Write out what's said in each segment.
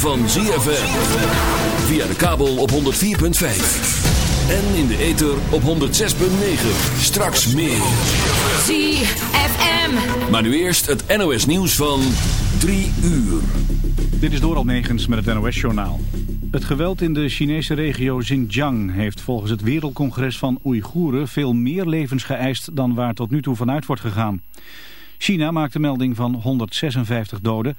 van ZFM. Via de kabel op 104.5. En in de ether op 106.9. Straks meer. ZFM. Maar nu eerst het NOS nieuws van 3 uur. Dit is Doral Negens met het NOS-journaal. Het geweld in de Chinese regio Xinjiang heeft volgens het Wereldcongres van Oeigoeren veel meer levens geëist dan waar tot nu toe vanuit wordt gegaan. China maakt de melding van 156 doden,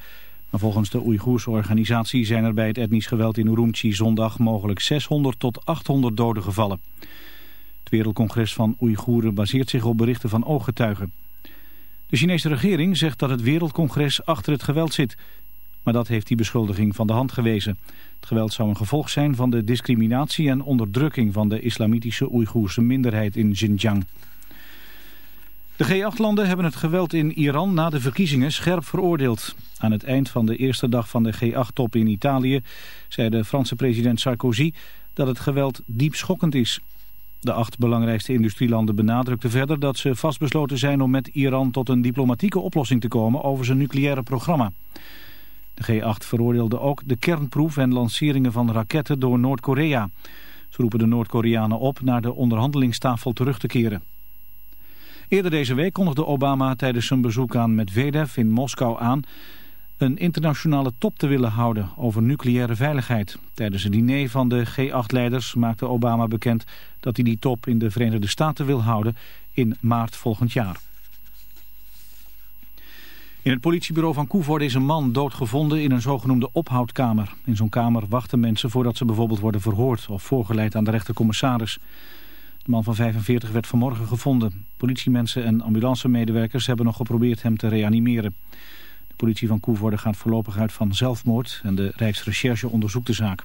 volgens de Oeigoerse organisatie zijn er bij het etnisch geweld in Urumqi zondag mogelijk 600 tot 800 doden gevallen. Het Wereldcongres van Oeigoeren baseert zich op berichten van ooggetuigen. De Chinese regering zegt dat het Wereldcongres achter het geweld zit, maar dat heeft die beschuldiging van de hand gewezen. Het geweld zou een gevolg zijn van de discriminatie en onderdrukking van de islamitische Oeigoerse minderheid in Xinjiang. De G8-landen hebben het geweld in Iran na de verkiezingen scherp veroordeeld. Aan het eind van de eerste dag van de G8-top in Italië zei de Franse president Sarkozy dat het geweld diep schokkend is. De acht belangrijkste industrielanden benadrukten verder dat ze vastbesloten zijn om met Iran tot een diplomatieke oplossing te komen over zijn nucleaire programma. De G8 veroordeelde ook de kernproef en lanceringen van raketten door Noord-Korea. Ze roepen de Noord-Koreanen op naar de onderhandelingstafel terug te keren. Eerder deze week kondigde Obama tijdens zijn bezoek aan Medvedev in Moskou aan een internationale top te willen houden over nucleaire veiligheid. Tijdens een diner van de G8-leiders maakte Obama bekend dat hij die top in de Verenigde Staten wil houden in maart volgend jaar. In het politiebureau van Koevoorde is een man doodgevonden in een zogenoemde ophoudkamer. In zo'n kamer wachten mensen voordat ze bijvoorbeeld worden verhoord of voorgeleid aan de rechtercommissaris. De man van 45 werd vanmorgen gevonden. Politiemensen en ambulancemedewerkers hebben nog geprobeerd hem te reanimeren. De politie van Koevoorde gaat voorlopig uit van zelfmoord en de Rijksrecherche onderzoekt de zaak.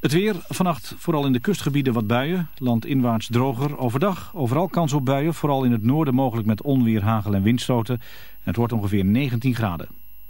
Het weer, vannacht vooral in de kustgebieden wat buien, landinwaarts droger. Overdag overal kans op buien, vooral in het noorden mogelijk met onweer, hagel en windstoten. En het wordt ongeveer 19 graden.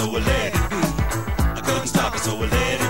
so I let it be. I couldn't stop it, so I let it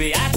baby. I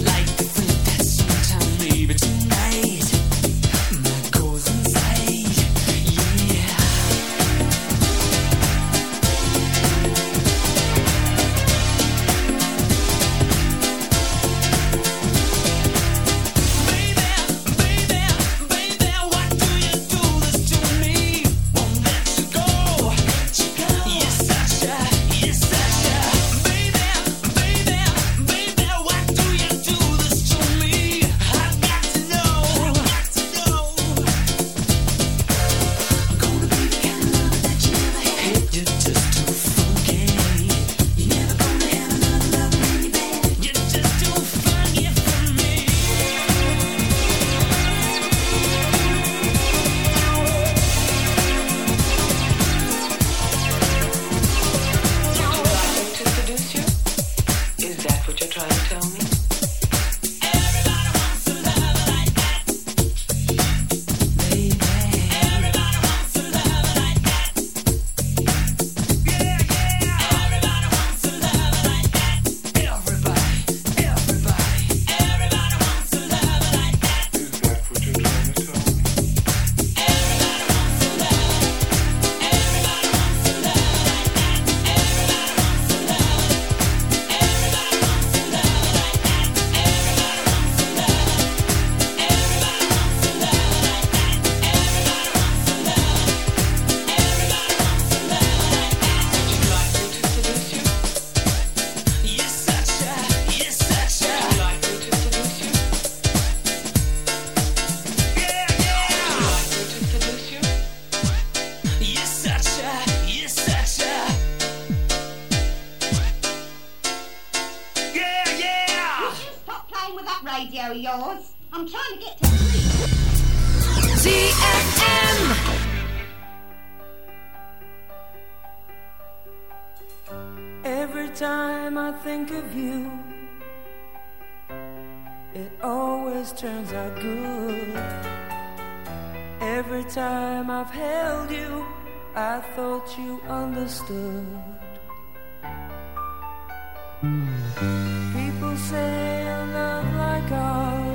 I'm trying to get to three. ZFM. Every time I think of you, it always turns out good. Every time I've held you, I thought you understood. People say a love like ours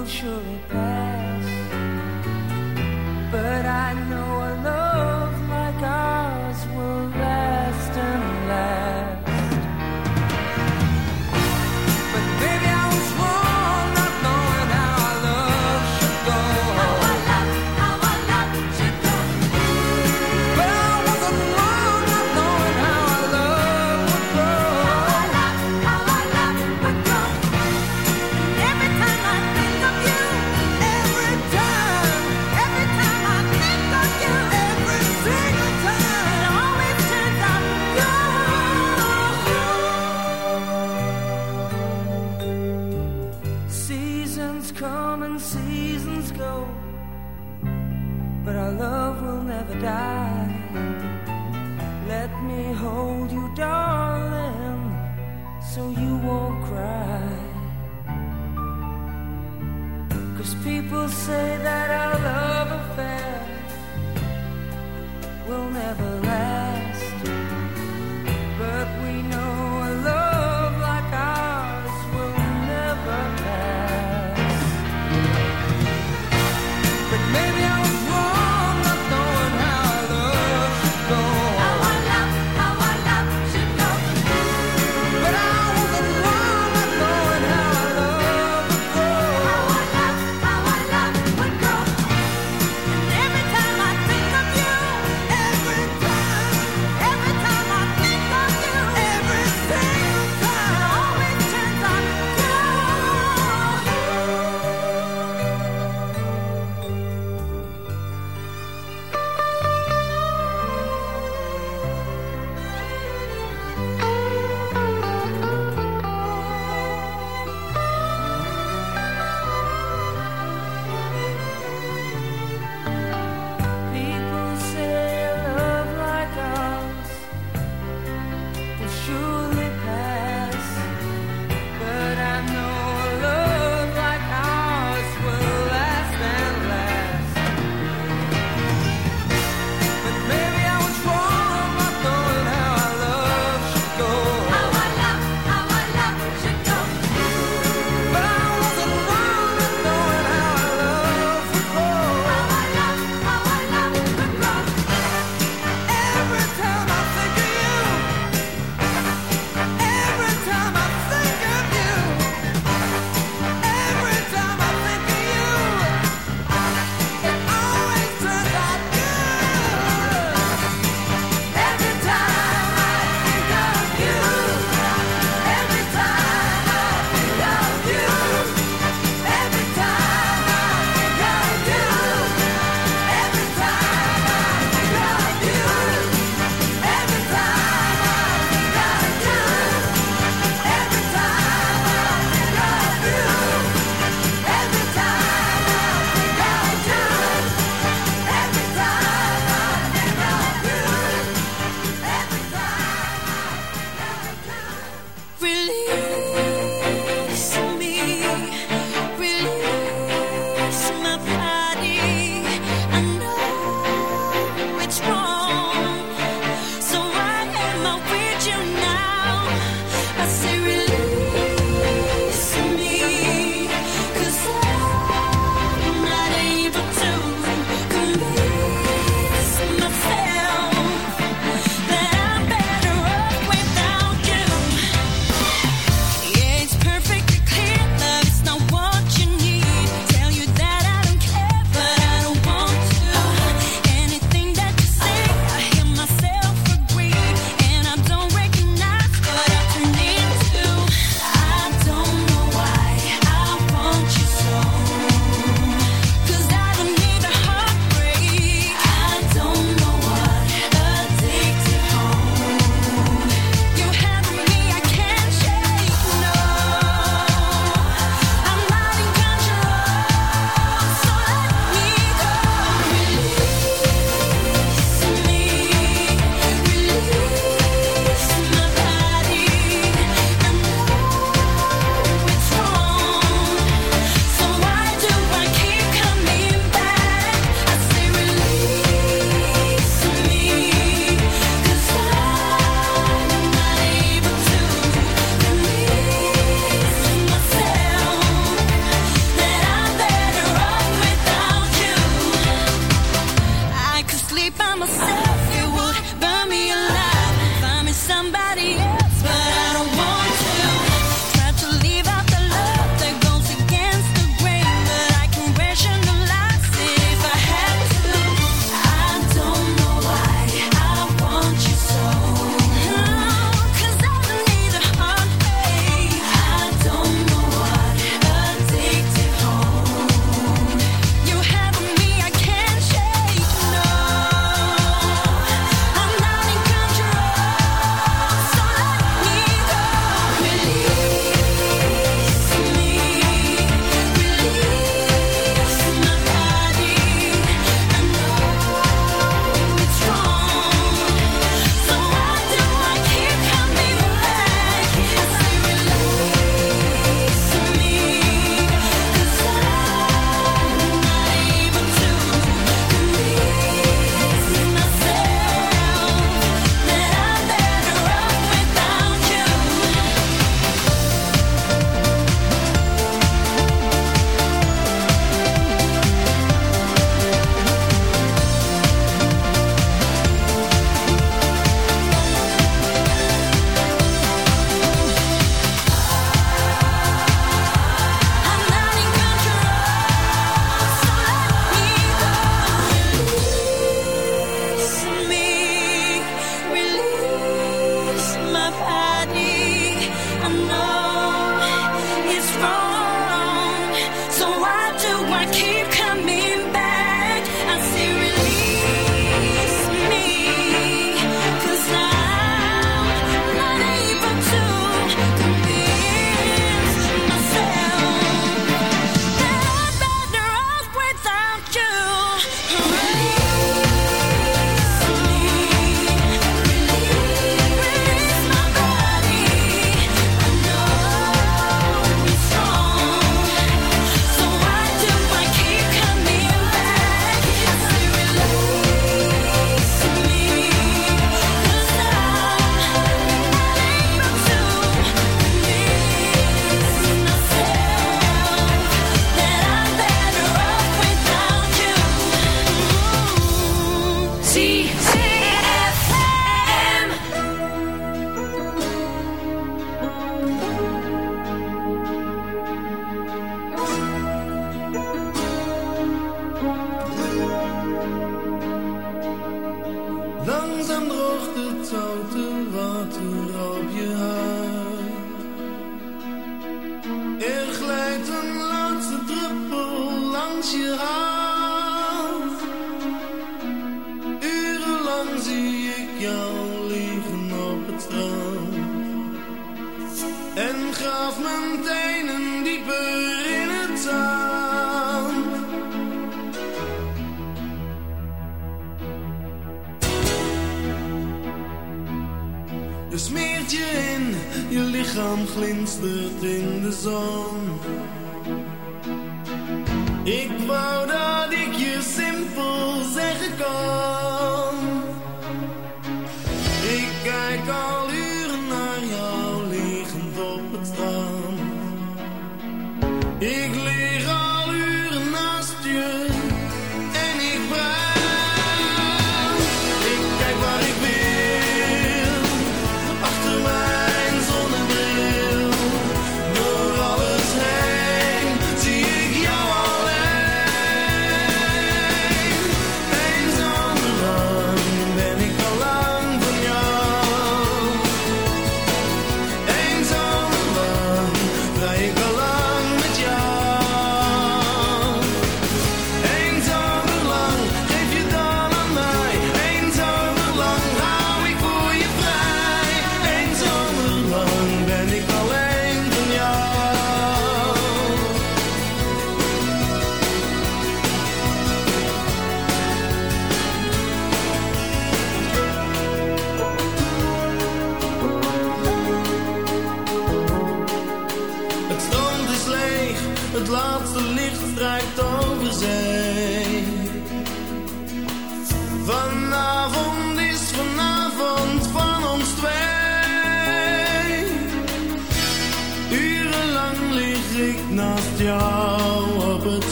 will surely pass. But I know